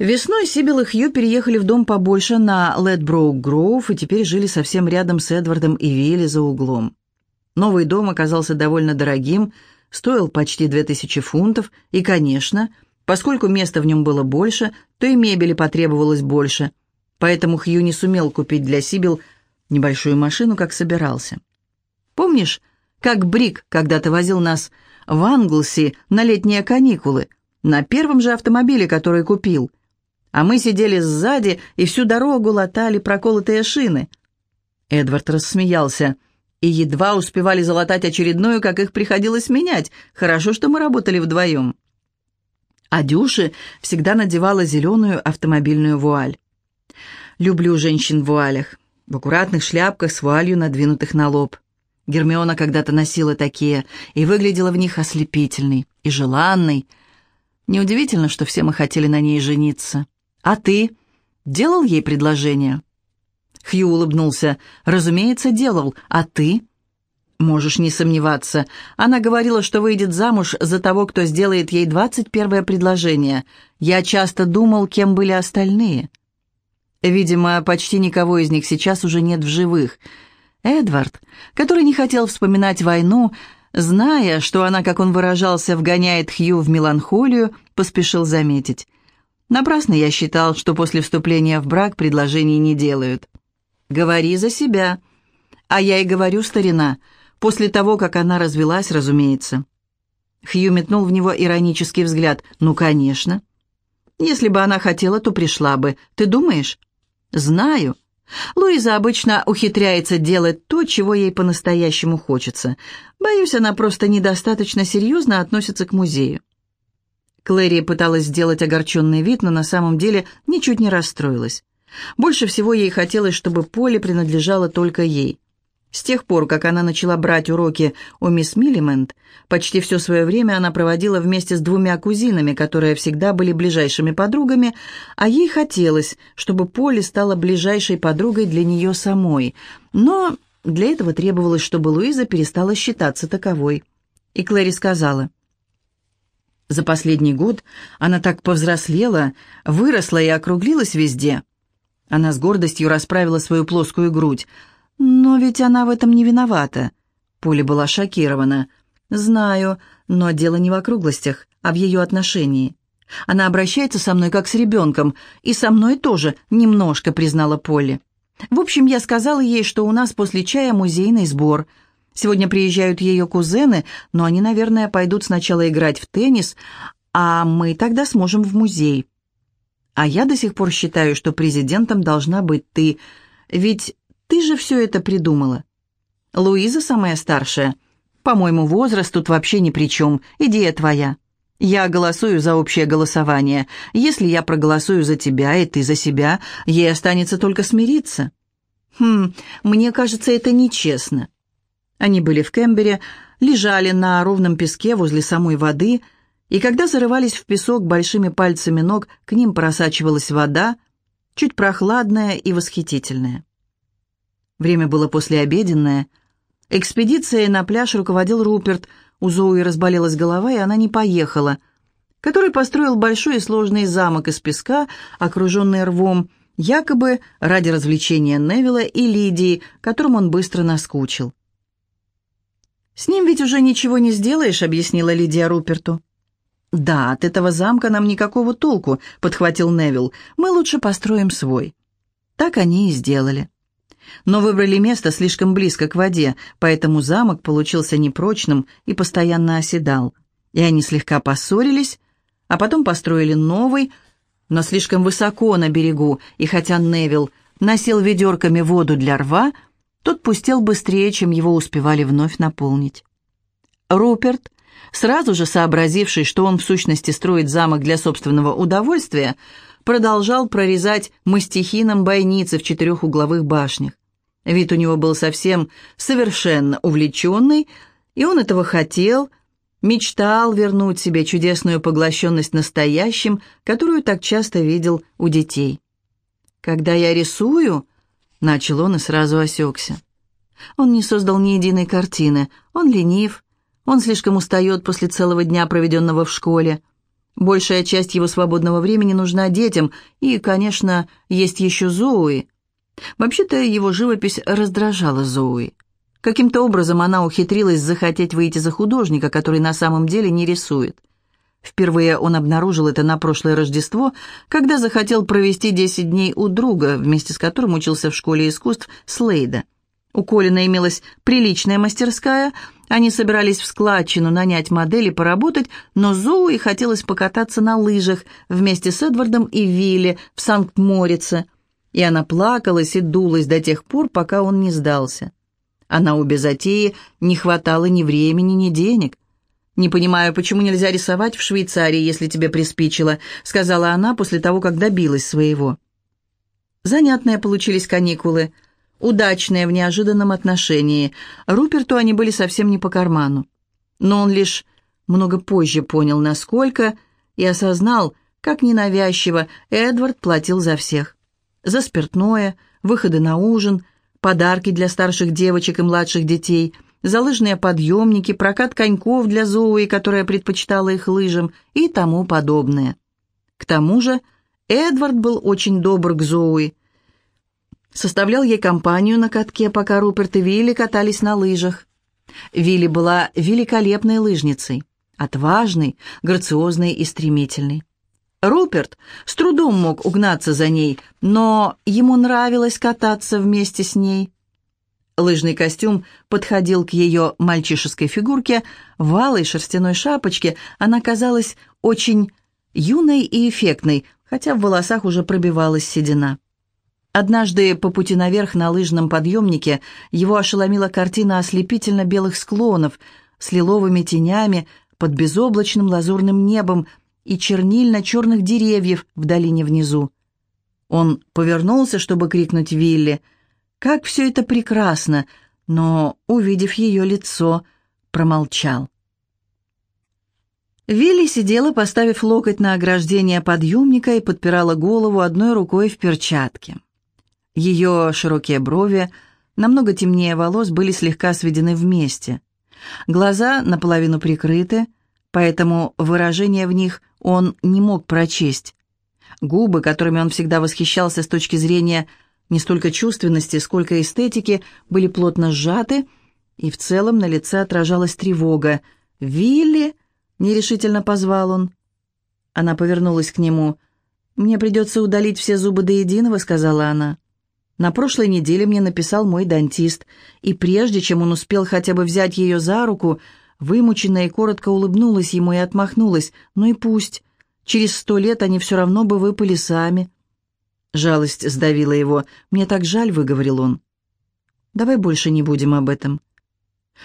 Весной Сибил и Хью переехали в дом побольше на Ледброук-Гроув и теперь жили совсем рядом с Эдвардом и Вилли за углом. Новый дом оказался довольно дорогим, стоил почти 2000 фунтов, и, конечно, поскольку места в нем было больше, то и мебели потребовалось больше, поэтому Хью не сумел купить для Сибил небольшую машину, как собирался. Помнишь, как Брик когда-то возил нас в Англси на летние каникулы, на первом же автомобиле, который купил – а мы сидели сзади и всю дорогу латали проколотые шины. Эдвард рассмеялся. И едва успевали залатать очередную, как их приходилось менять. Хорошо, что мы работали вдвоем. А Дюша всегда надевала зеленую автомобильную вуаль. Люблю женщин в вуалях, в аккуратных шляпках с вуалью, надвинутых на лоб. Гермиона когда-то носила такие и выглядела в них ослепительной и желанной. Неудивительно, что все мы хотели на ней жениться. «А ты? Делал ей предложение?» Хью улыбнулся. «Разумеется, делал. А ты?» «Можешь не сомневаться. Она говорила, что выйдет замуж за того, кто сделает ей двадцать первое предложение. Я часто думал, кем были остальные». Видимо, почти никого из них сейчас уже нет в живых. Эдвард, который не хотел вспоминать войну, зная, что она, как он выражался, вгоняет Хью в меланхолию, поспешил заметить. Напрасно я считал, что после вступления в брак предложений не делают. Говори за себя. А я и говорю, старина, после того, как она развелась, разумеется. Хью метнул в него иронический взгляд. «Ну, конечно. Если бы она хотела, то пришла бы. Ты думаешь?» «Знаю. Луиза обычно ухитряется делать то, чего ей по-настоящему хочется. Боюсь, она просто недостаточно серьезно относится к музею. Клэри пыталась сделать огорченный вид, но на самом деле ничуть не расстроилась. Больше всего ей хотелось, чтобы поле принадлежало только ей. С тех пор, как она начала брать уроки у мисс Миллимент, почти все свое время она проводила вместе с двумя кузинами, которые всегда были ближайшими подругами, а ей хотелось, чтобы Поле стала ближайшей подругой для нее самой. Но для этого требовалось, чтобы Луиза перестала считаться таковой. И Клэри сказала – за последний год она так повзрослела, выросла и округлилась везде. Она с гордостью расправила свою плоскую грудь. Но ведь она в этом не виновата. Поля была шокирована. «Знаю, но дело не в округлостях, а в ее отношении. Она обращается со мной как с ребенком, и со мной тоже немножко», — признала Полли. «В общем, я сказала ей, что у нас после чая музейный сбор — Сегодня приезжают ее кузены, но они, наверное, пойдут сначала играть в теннис, а мы тогда сможем в музей. А я до сих пор считаю, что президентом должна быть ты, ведь ты же все это придумала. Луиза самая старшая. По-моему, возраст тут вообще ни при чем, идея твоя. Я голосую за общее голосование. Если я проголосую за тебя, и ты за себя, ей останется только смириться. Хм, мне кажется, это нечестно. Они были в Кембере, лежали на ровном песке возле самой воды, и когда зарывались в песок большими пальцами ног, к ним просачивалась вода, чуть прохладная и восхитительная. Время было послеобеденное. Экспедицией на пляж руководил Руперт, у Зоуи разболелась голова, и она не поехала, который построил большой и сложный замок из песка, окруженный рвом, якобы ради развлечения Невилла и Лидии, которым он быстро наскучил. «С ним ведь уже ничего не сделаешь», — объяснила Лидия Руперту. «Да, от этого замка нам никакого толку», — подхватил Невил. «Мы лучше построим свой». Так они и сделали. Но выбрали место слишком близко к воде, поэтому замок получился непрочным и постоянно оседал. И они слегка поссорились, а потом построили новый, но слишком высоко на берегу, и хотя Невил носил ведерками воду для рва, — тот пустел быстрее, чем его успевали вновь наполнить. Руперт, сразу же сообразивший, что он в сущности строит замок для собственного удовольствия, продолжал прорезать мастихином бойницы в четырех угловых башнях. Вид у него был совсем совершенно увлеченный, и он этого хотел, мечтал вернуть себе чудесную поглощенность настоящим, которую так часто видел у детей. «Когда я рисую», Начал он и сразу осекся. Он не создал ни единой картины. Он ленив. Он слишком устает после целого дня, проведенного в школе. Большая часть его свободного времени нужна детям, и, конечно, есть еще Зоуи. Вообще-то его живопись раздражала Зоуи. Каким-то образом она ухитрилась захотеть выйти за художника, который на самом деле не рисует. Впервые он обнаружил это на прошлое Рождество, когда захотел провести 10 дней у друга, вместе с которым учился в школе искусств Слейда. У Колина имелась приличная мастерская, они собирались в складчину нанять модели поработать, но Зоуи хотелось покататься на лыжах вместе с Эдвардом и Вилли в Санкт-Морице, и она плакалась и дулась до тех пор, пока он не сдался. А на обе затеи не хватало ни времени, ни денег. «Не понимаю, почему нельзя рисовать в Швейцарии, если тебе приспичило», сказала она после того, как добилась своего. Занятные получились каникулы – удачные в неожиданном отношении. Руперту они были совсем не по карману. Но он лишь много позже понял, насколько, и осознал, как ненавязчиво Эдвард платил за всех. За спиртное, выходы на ужин, подарки для старших девочек и младших детей, за лыжные подъемники, прокат коньков для Зоуи, которая предпочитала их лыжам, и тому подобное. К тому же Эдвард был очень добр к Зоуи, составлял ей компанию на катке, пока Руперт и Вилли катались на лыжах. Вилли была великолепной лыжницей, отважной, грациозной и стремительной. Руперт с трудом мог угнаться за ней, но ему нравилось кататься вместе с ней. Лыжный костюм подходил к ее мальчишеской фигурке, в алой шерстяной шапочке она казалась очень юной и эффектной, хотя в волосах уже пробивалась седина. Однажды по пути наверх на лыжном подъемнике его ошеломила картина ослепительно белых склонов с лиловыми тенями под безоблачным лазурным небом и чернильно-черных деревьев в долине внизу. Он повернулся, чтобы крикнуть Вилли. «Как все это прекрасно!» но, увидев ее лицо, промолчал. Вилли сидела, поставив локоть на ограждение подъемника и подпирала голову одной рукой в перчатке. Ее широкие брови, намного темнее волос, были слегка сведены вместе. Глаза наполовину прикрыты, поэтому выражение в них он не мог прочесть. Губы, которыми он всегда восхищался с точки зрения не столько чувственности, сколько эстетики, были плотно сжаты, и в целом на лице отражалась тревога. «Вилли!» — нерешительно позвал он. Она повернулась к нему. «Мне придется удалить все зубы до единого», — сказала она. На прошлой неделе мне написал мой дантист, и прежде чем он успел хотя бы взять ее за руку, вымученно и коротко улыбнулась ему и отмахнулась. «Ну и пусть. Через сто лет они все равно бы выпали сами». Жалость сдавила его. «Мне так жаль», — выговорил он. «Давай больше не будем об этом».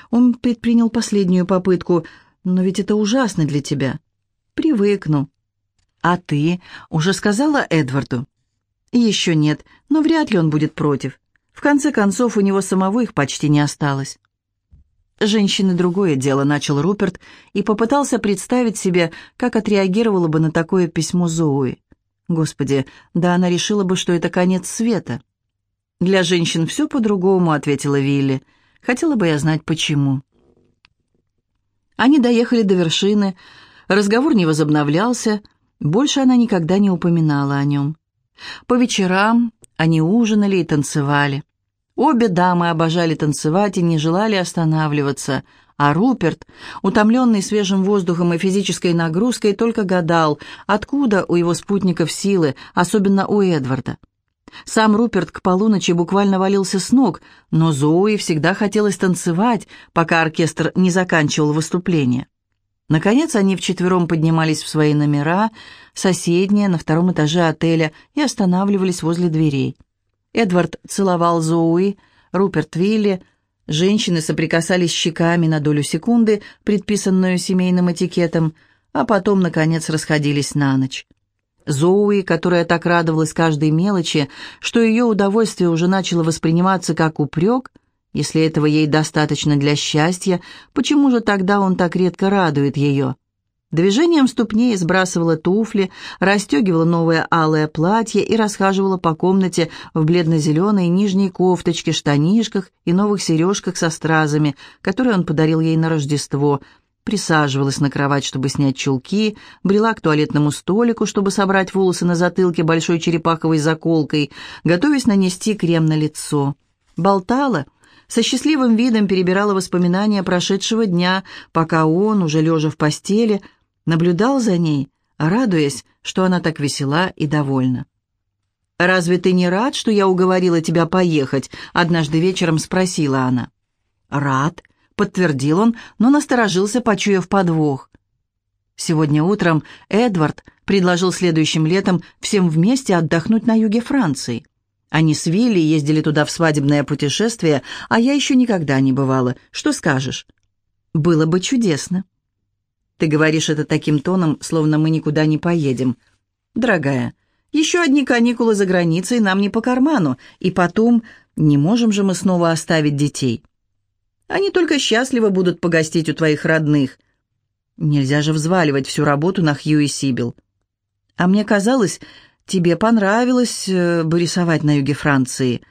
Он предпринял последнюю попытку. «Но ведь это ужасно для тебя». «Привыкну». «А ты уже сказала Эдварду?» «Еще нет, но вряд ли он будет против. В конце концов, у него самого их почти не осталось». «Женщины — другое дело», — начал Руперт и попытался представить себе, как отреагировала бы на такое письмо Зоуи. «Господи, да она решила бы, что это конец света». «Для женщин все по-другому», — ответила Вилли. «Хотела бы я знать, почему». Они доехали до вершины, разговор не возобновлялся, больше она никогда не упоминала о нем. По вечерам они ужинали и танцевали. Обе дамы обожали танцевать и не желали останавливаться, а Руперт, утомленный свежим воздухом и физической нагрузкой, только гадал, откуда у его спутников силы, особенно у Эдварда. Сам Руперт к полуночи буквально валился с ног, но Зоуи всегда хотелось танцевать, пока оркестр не заканчивал выступление. Наконец они вчетвером поднимались в свои номера, соседние, на втором этаже отеля, и останавливались возле дверей. Эдвард целовал Зоуи, Руперт Вилли. Женщины соприкасались щеками на долю секунды, предписанную семейным этикетом, а потом, наконец, расходились на ночь. Зоуи, которая так радовалась каждой мелочи, что ее удовольствие уже начало восприниматься как упрек — если этого ей достаточно для счастья, почему же тогда он так редко радует ее? Движением ступней сбрасывала туфли, расстегивала новое алое платье и расхаживала по комнате в бледно-зеленой нижней кофточке, штанишках и новых сережках со стразами, которые он подарил ей на Рождество, присаживалась на кровать, чтобы снять чулки, брела к туалетному столику, чтобы собрать волосы на затылке большой черепаховой заколкой, готовясь нанести крем на лицо. Болтала, со счастливым видом перебирала воспоминания прошедшего дня, пока он, уже лежа в постели, наблюдал за ней, радуясь, что она так весела и довольна. «Разве ты не рад, что я уговорила тебя поехать?» — однажды вечером спросила она. «Рад», — подтвердил он, но насторожился, почуяв подвох. Сегодня утром Эдвард предложил следующим летом всем вместе отдохнуть на юге Франции. Они с Вилли ездили туда в свадебное путешествие, а я еще никогда не бывала. Что скажешь? Было бы чудесно. Ты говоришь это таким тоном, словно мы никуда не поедем. Дорогая, еще одни каникулы за границей нам не по карману, и потом, не можем же мы снова оставить детей. Они только счастливо будут погостить у твоих родных. Нельзя же взваливать всю работу на Хью и Сибил. А мне казалось, тебе понравилось э, бы рисовать на юге Франции.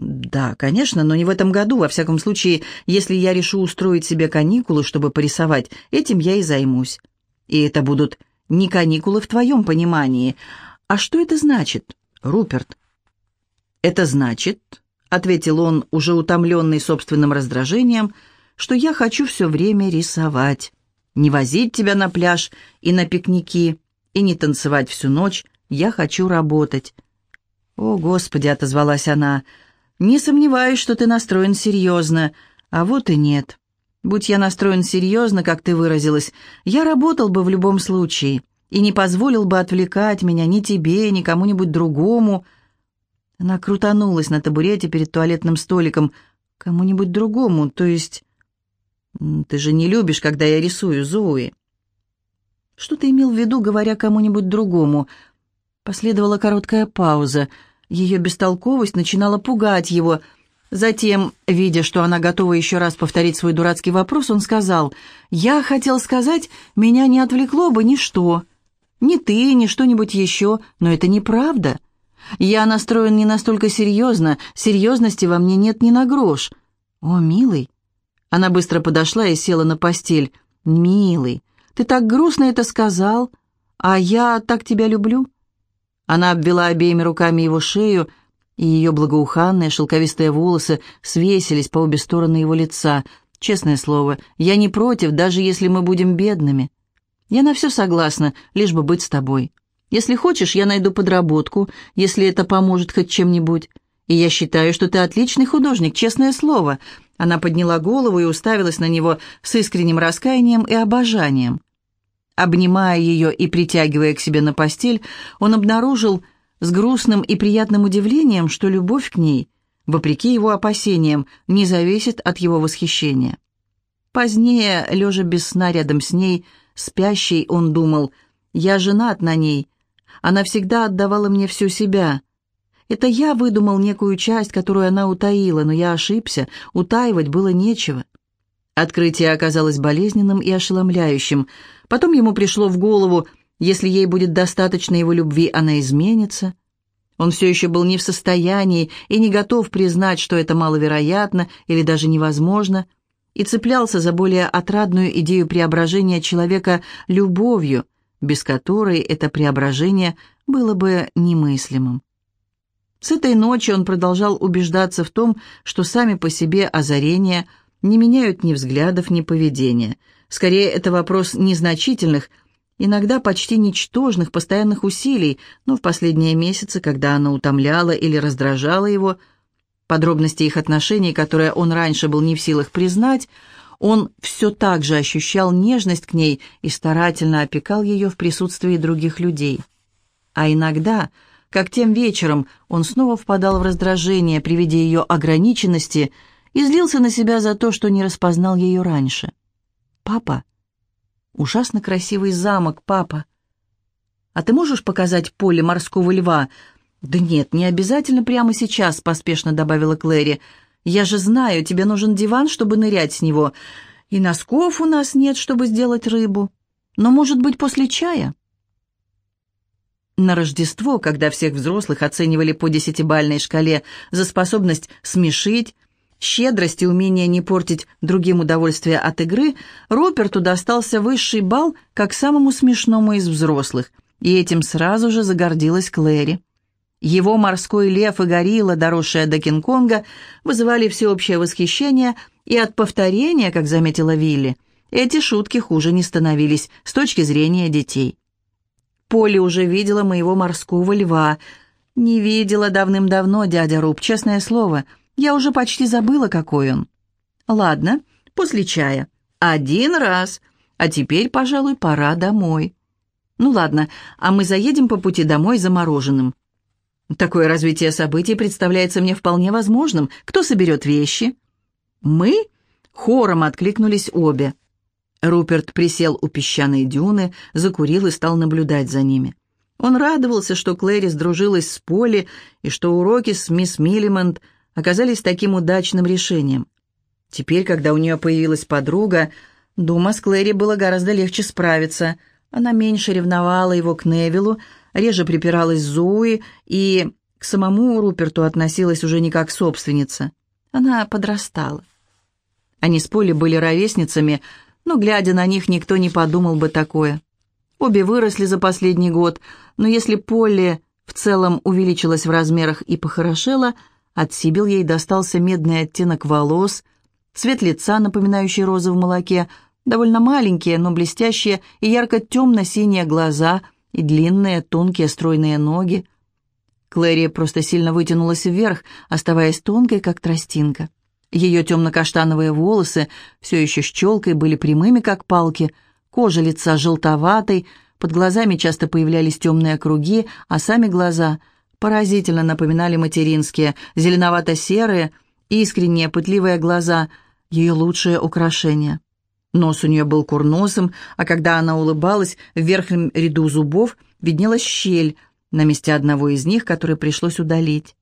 Да, конечно, но не в этом году. Во всяком случае, если я решу устроить себе каникулы, чтобы порисовать, этим я и займусь. И это будут не каникулы в твоем понимании. А что это значит, Руперт? Это значит, ответил он, уже утомленный собственным раздражением, что я хочу все время рисовать. Не возить тебя на пляж и на пикники, и не танцевать всю ночь. Я хочу работать. «О, Господи!» — отозвалась она. «Не сомневаюсь, что ты настроен серьезно. А вот и нет. Будь я настроен серьезно, как ты выразилась, я работал бы в любом случае и не позволил бы отвлекать меня ни тебе, ни кому-нибудь другому». Она крутанулась на табурете перед туалетным столиком. «Кому-нибудь другому, то есть...» «Ты же не любишь, когда я рисую, Зои». «Что ты имел в виду, говоря кому-нибудь другому?» Последовала короткая пауза. Ее бестолковость начинала пугать его. Затем, видя, что она готова еще раз повторить свой дурацкий вопрос, он сказал, «Я хотел сказать, меня не отвлекло бы ничто. Ни ты, ни что-нибудь еще, но это неправда. Я настроен не настолько серьезно, серьезности во мне нет ни на грош. О, милый!» Она быстро подошла и села на постель. «Милый, ты так грустно это сказал, а я так тебя люблю». Она обвела обеими руками его шею, и ее благоуханные шелковистые волосы свесились по обе стороны его лица. «Честное слово, я не против, даже если мы будем бедными. Я на все согласна, лишь бы быть с тобой. Если хочешь, я найду подработку, если это поможет хоть чем-нибудь. И я считаю, что ты отличный художник, честное слово». Она подняла голову и уставилась на него с искренним раскаянием и обожанием. Обнимая ее и притягивая к себе на постель, он обнаружил с грустным и приятным удивлением, что любовь к ней, вопреки его опасениям, не зависит от его восхищения. Позднее, лежа без сна рядом с ней, спящий, он думал, «Я женат на ней. Она всегда отдавала мне всю себя. Это я выдумал некую часть, которую она утаила, но я ошибся, утаивать было нечего». Открытие оказалось болезненным и ошеломляющим. Потом ему пришло в голову, если ей будет достаточно его любви, она изменится. Он все еще был не в состоянии и не готов признать, что это маловероятно или даже невозможно, и цеплялся за более отрадную идею преображения человека любовью, без которой это преображение было бы немыслимым. С этой ночи он продолжал убеждаться в том, что сами по себе озарения – не меняют ни взглядов, ни поведения. Скорее, это вопрос незначительных, иногда почти ничтожных постоянных усилий, но в последние месяцы, когда она утомляла или раздражала его, подробности их отношений, которые он раньше был не в силах признать, он все так же ощущал нежность к ней и старательно опекал ее в присутствии других людей. А иногда, как тем вечером, он снова впадал в раздражение при виде ее ограниченности – и злился на себя за то, что не распознал ее раньше. «Папа, ужасно красивый замок, папа. А ты можешь показать поле морского льва?» «Да нет, не обязательно прямо сейчас», — поспешно добавила Клэри. «Я же знаю, тебе нужен диван, чтобы нырять с него, и носков у нас нет, чтобы сделать рыбу. Но, может быть, после чая?» На Рождество, когда всех взрослых оценивали по десятибальной шкале за способность смешить, щедрость и умение не портить другим удовольствие от игры, Руперту достался высший балл как самому смешному из взрослых, и этим сразу же загордилась Клэри. Его морской лев и горилла, доросшая до Кинг-Конга, вызывали всеобщее восхищение, и от повторения, как заметила Вилли, эти шутки хуже не становились с точки зрения детей. Полли уже видела моего морского льва. Не видела давным-давно, дядя Руб, честное слово. Я уже почти забыла, какой он. Ладно, после чая. Один раз. А теперь, пожалуй, пора домой. Ну ладно, а мы заедем по пути домой за мороженым. Такое развитие событий представляется мне вполне возможным. Кто соберет вещи? Мы? Хором откликнулись обе. Руперт присел у песчаной дюны, закурил и стал наблюдать за ними. Он радовался, что Клэри сдружилась с Полли и что уроки с мисс Миллимонт оказались таким удачным решением. Теперь, когда у нее появилась подруга, дома с Клэри было гораздо легче справиться. Она меньше ревновала его к Невилу, реже припиралась Зои и к самому Руперту относилась уже не как собственница. Она подрастала. Они с Полли были ровесницами, но, глядя на них, никто не подумал бы такое. Обе выросли за последний год, но если Полли в целом увеличилась в размерах и похорошела, от Сибил ей достался медный оттенок волос, цвет лица, напоминающий розы в молоке, довольно маленькие, но блестящие и ярко-темно-синие глаза и длинные, тонкие, стройные ноги. Клэри просто сильно вытянулась вверх, оставаясь тонкой, как тростинка. Ее темно-каштановые волосы все еще с были прямыми, как палки, кожа лица желтоватой, под глазами часто появлялись темные круги, а сами глаза поразительно напоминали материнские, зеленовато-серые, искренние, пытливые глаза, ее лучшее украшение. Нос у нее был курносым, а когда она улыбалась, в верхнем ряду зубов виднелась щель на месте одного из них, который пришлось удалить.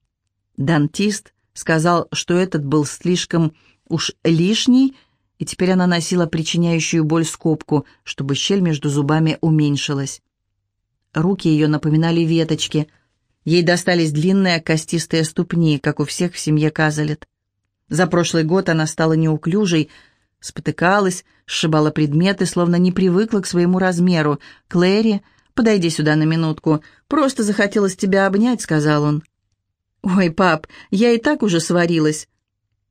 Дантист сказал, что этот был слишком уж лишний, и теперь она носила причиняющую боль скобку, чтобы щель между зубами уменьшилась. Руки ее напоминали веточки. Ей достались длинные костистые ступни, как у всех в семье Казалет. За прошлый год она стала неуклюжей, спотыкалась, сшибала предметы, словно не привыкла к своему размеру. «Клэри, подойди сюда на минутку. Просто захотелось тебя обнять», — сказал он. «Ой, пап, я и так уже сварилась».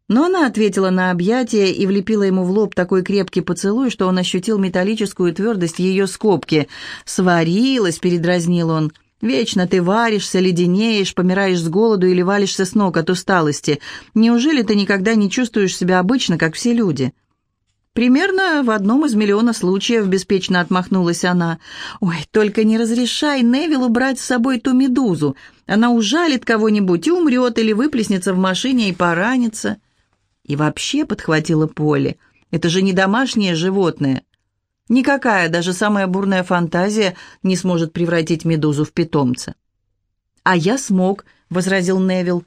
Но она ответила на объятие и влепила ему в лоб такой крепкий поцелуй, что он ощутил металлическую твердость ее скобки. «Сварилась», — передразнил он. «Вечно ты варишься, леденеешь, помираешь с голоду или валишься с ног от усталости. Неужели ты никогда не чувствуешь себя обычно, как все люди?» «Примерно в одном из миллиона случаев», — беспечно отмахнулась она. «Ой, только не разрешай Невилу брать с собой ту медузу. Она ужалит кого-нибудь и умрет, или выплеснется в машине и поранится». И вообще подхватила Поле. «Это же не домашнее животное. Никакая, даже самая бурная фантазия не сможет превратить медузу в питомца». «А я смог», — возразил Невил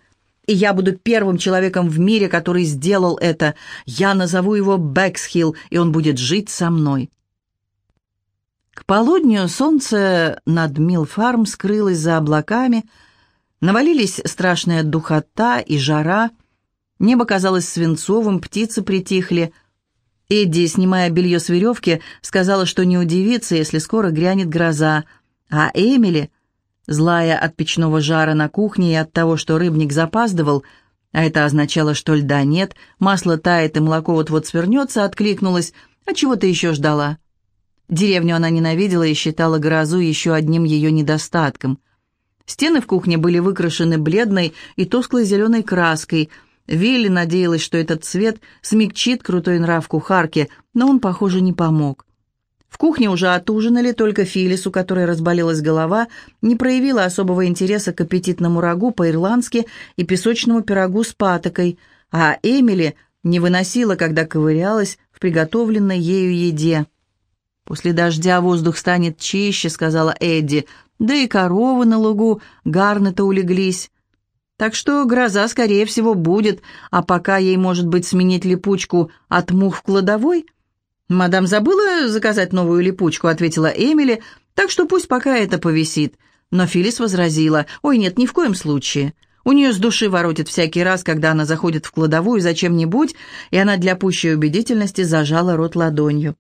и я буду первым человеком в мире, который сделал это. Я назову его Бэксхилл, и он будет жить со мной». К полудню солнце над Милфарм скрылось за облаками, навалились страшная духота и жара, небо казалось свинцовым, птицы притихли. Эдди, снимая белье с веревки, сказала, что не удивится, если скоро грянет гроза, а Эмили Злая от печного жара на кухне и от того, что рыбник запаздывал, а это означало, что льда нет, масло тает и молоко вот-вот свернется, откликнулась, а чего ты еще ждала? Деревню она ненавидела и считала грозу еще одним ее недостатком. Стены в кухне были выкрашены бледной и тусклой зеленой краской. Вилли надеялась, что этот цвет смягчит крутой нрав кухарки, но он, похоже, не помог. В кухне уже отужинали, только Филис, у которой разболелась голова, не проявила особого интереса к аппетитному рагу по-ирландски и песочному пирогу с патокой, а Эмили не выносила, когда ковырялась в приготовленной ею еде. «После дождя воздух станет чище», — сказала Эдди, «да и коровы на лугу гарно-то улеглись». Так что гроза, скорее всего, будет, а пока ей, может быть, сменить липучку от мух в кладовой — «Мадам забыла заказать новую липучку», — ответила Эмили, «так что пусть пока это повисит». Но Филис возразила, «Ой, нет, ни в коем случае. У нее с души воротит всякий раз, когда она заходит в кладовую за чем-нибудь, и она для пущей убедительности зажала рот ладонью.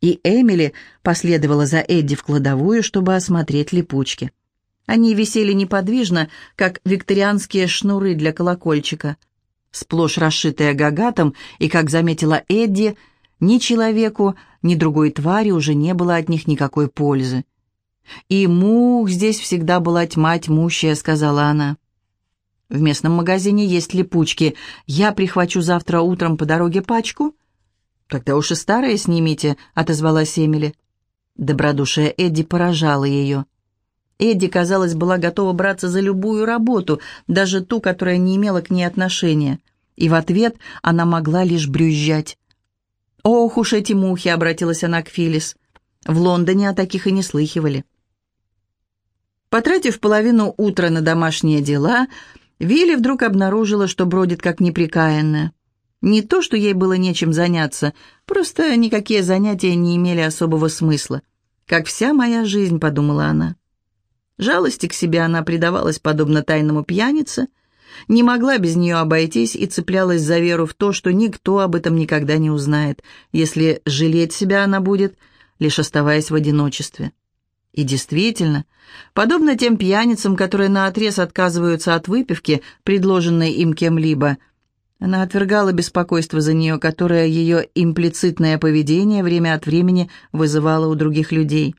И Эмили последовала за Эдди в кладовую, чтобы осмотреть липучки. Они висели неподвижно, как викторианские шнуры для колокольчика, сплошь расшитые гагатом, и, как заметила Эдди, ни человеку, ни другой твари уже не было от них никакой пользы. «И мух здесь всегда была тьма тьмущая», — сказала она. «В местном магазине есть липучки. Я прихвачу завтра утром по дороге пачку?» «Тогда уж и старые снимите», — отозвалась Эмили. Добродушие Эдди поражало ее. Эдди, казалось, была готова браться за любую работу, даже ту, которая не имела к ней отношения. И в ответ она могла лишь брюзжать. «Ох уж эти мухи!» — обратилась она к Филис. «В Лондоне о таких и не слыхивали». Потратив половину утра на домашние дела, Вилли вдруг обнаружила, что бродит как неприкаянная. Не то, что ей было нечем заняться, просто никакие занятия не имели особого смысла. «Как вся моя жизнь», — подумала она. Жалости к себе она предавалась подобно тайному пьянице, не могла без нее обойтись и цеплялась за веру в то, что никто об этом никогда не узнает, если жалеть себя она будет, лишь оставаясь в одиночестве. И действительно, подобно тем пьяницам, которые наотрез отказываются от выпивки, предложенной им кем-либо, она отвергала беспокойство за нее, которое ее имплицитное поведение время от времени вызывало у других людей.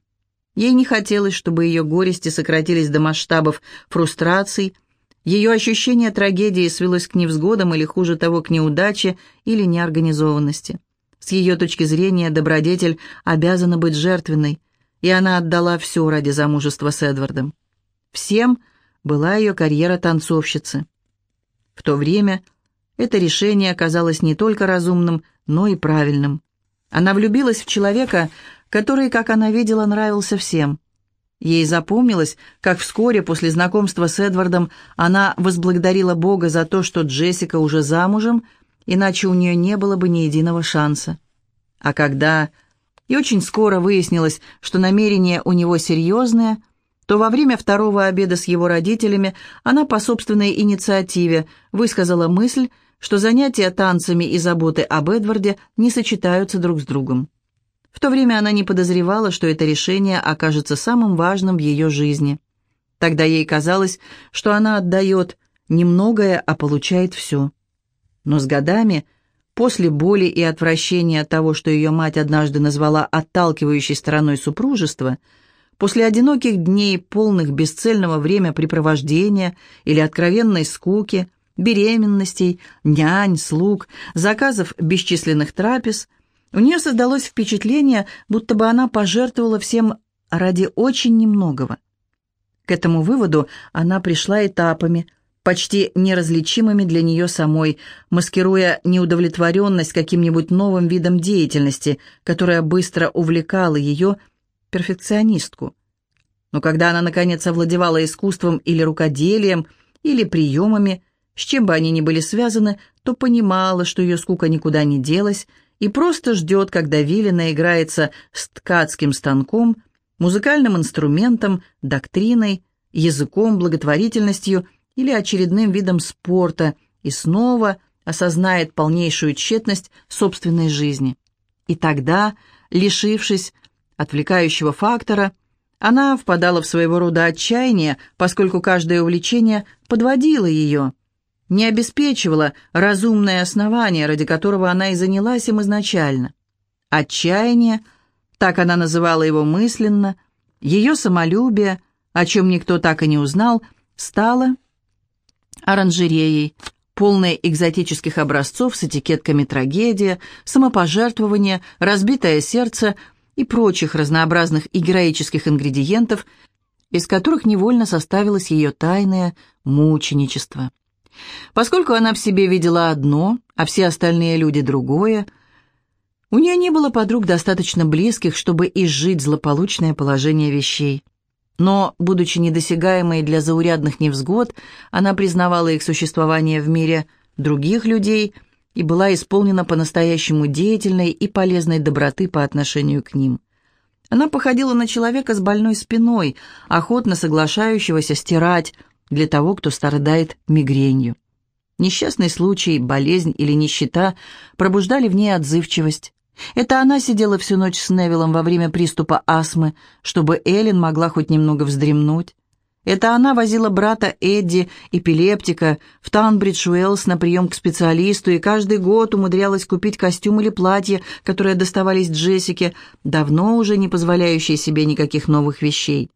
Ей не хотелось, чтобы ее горести сократились до масштабов фрустраций, ее ощущение трагедии свелось к невзгодам или, хуже того, к неудаче или неорганизованности. С ее точки зрения, добродетель обязана быть жертвенной, и она отдала все ради замужества с Эдвардом. Всем была ее карьера танцовщицы. В то время это решение оказалось не только разумным, но и правильным. Она влюбилась в человека, который, как она видела, нравился всем. Ей запомнилось, как вскоре после знакомства с Эдвардом она возблагодарила Бога за то, что Джессика уже замужем, иначе у нее не было бы ни единого шанса. А когда... И очень скоро выяснилось, что намерения у него серьезные, то во время второго обеда с его родителями она по собственной инициативе высказала мысль, что занятия танцами и заботы об Эдварде не сочетаются друг с другом. В то время она не подозревала, что это решение окажется самым важным в ее жизни. Тогда ей казалось, что она отдает немногое, а получает все. Но с годами, после боли и отвращения от того, что ее мать однажды назвала отталкивающей стороной супружества, после одиноких дней, полных бесцельного времяпрепровождения или откровенной скуки, беременностей, нянь, слуг, заказов бесчисленных трапез – у нее создалось впечатление, будто бы она пожертвовала всем ради очень немногого. К этому выводу она пришла этапами, почти неразличимыми для нее самой, маскируя неудовлетворенность каким-нибудь новым видом деятельности, которая быстро увлекала ее, перфекционистку. Но когда она, наконец, овладевала искусством или рукоделием, или приемами, с чем бы они ни были связаны, то понимала, что ее скука никуда не делась, и просто ждет, когда Вилли наиграется с ткацким станком, музыкальным инструментом, доктриной, языком, благотворительностью или очередным видом спорта и снова осознает полнейшую тщетность собственной жизни. И тогда, лишившись отвлекающего фактора, она впадала в своего рода отчаяние, поскольку каждое увлечение подводило ее – не обеспечивала разумное основание, ради которого она и занялась им изначально. Отчаяние, так она называла его мысленно, ее самолюбие, о чем никто так и не узнал, стало оранжереей, полной экзотических образцов с этикетками трагедия, самопожертвования, разбитое сердце и прочих разнообразных и героических ингредиентов, из которых невольно составилось ее тайное мученичество. Поскольку она в себе видела одно, а все остальные люди другое, у нее не было подруг достаточно близких, чтобы изжить злополучное положение вещей. Но, будучи недосягаемой для заурядных невзгод, она признавала их существование в мире других людей и была исполнена по-настоящему деятельной и полезной доброты по отношению к ним. Она походила на человека с больной спиной, охотно соглашающегося стирать, для того, кто страдает мигренью. Несчастный случай, болезнь или нищета пробуждали в ней отзывчивость. Это она сидела всю ночь с Невиллом во время приступа астмы, чтобы Эллен могла хоть немного вздремнуть. Это она возила брата Эдди, эпилептика, в Таунбридж-Уэллс на прием к специалисту и каждый год умудрялась купить костюм или платье, которые доставались Джессике, давно уже не позволяющей себе никаких новых вещей.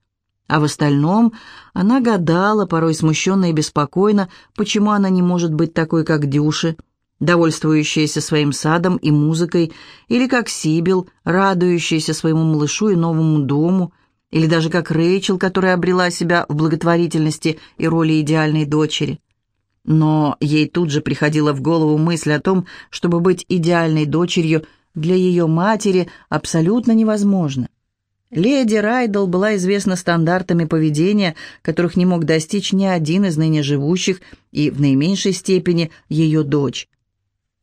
А в остальном она гадала, порой смущенно и беспокойно, почему она не может быть такой, как Дюши, довольствующаяся своим садом и музыкой, или как Сибил, радующаяся своему малышу и новому дому, или даже как Рэйчел, которая обрела себя в благотворительности и роли идеальной дочери. Но ей тут же приходила в голову мысль о том, чтобы быть идеальной дочерью для ее матери абсолютно невозможно. Леди Райдл была известна стандартами поведения, которых не мог достичь ни один из ныне живущих, и в наименьшей степени ее дочь.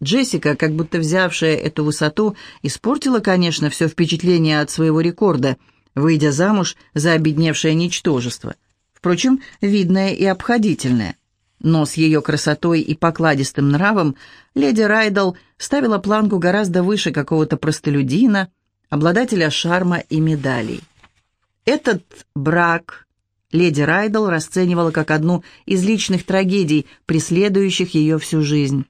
Джессика, как будто взявшая эту высоту, испортила, конечно, все впечатление от своего рекорда, выйдя замуж за обедневшее ничтожество. Впрочем, видное и обходительное. Но с ее красотой и покладистым нравом леди Райдл ставила планку гораздо выше какого-то простолюдина – обладателя шарма и медалей. Этот брак леди Райдл расценивала как одну из личных трагедий, преследующих ее всю жизнь.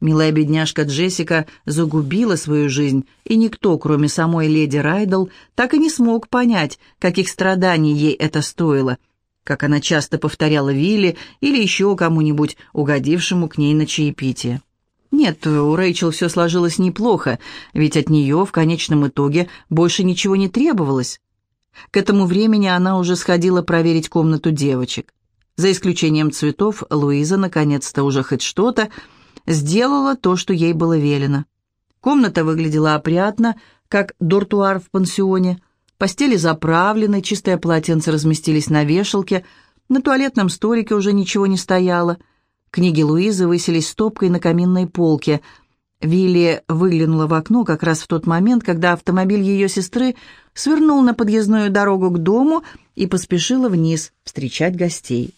Милая бедняжка Джессика загубила свою жизнь, и никто, кроме самой леди Райдл, так и не смог понять, каких страданий ей это стоило, как она часто повторяла Вилли или еще кому-нибудь, угодившему к ней на чаепитие. Нет, у Рэйчел все сложилось неплохо, ведь от нее в конечном итоге больше ничего не требовалось. К этому времени она уже сходила проверить комнату девочек. За исключением цветов, Луиза, наконец-то уже хоть что-то, сделала то, что ей было велено. Комната выглядела опрятно, как дортуар в пансионе. Постели заправлены, чистое полотенце разместились на вешалке, на туалетном столике уже ничего не стояло — Книги Луизы высились стопкой на каминной полке. Вилли выглянула в окно как раз в тот момент, когда автомобиль ее сестры свернул на подъездную дорогу к дому и поспешила вниз встречать гостей.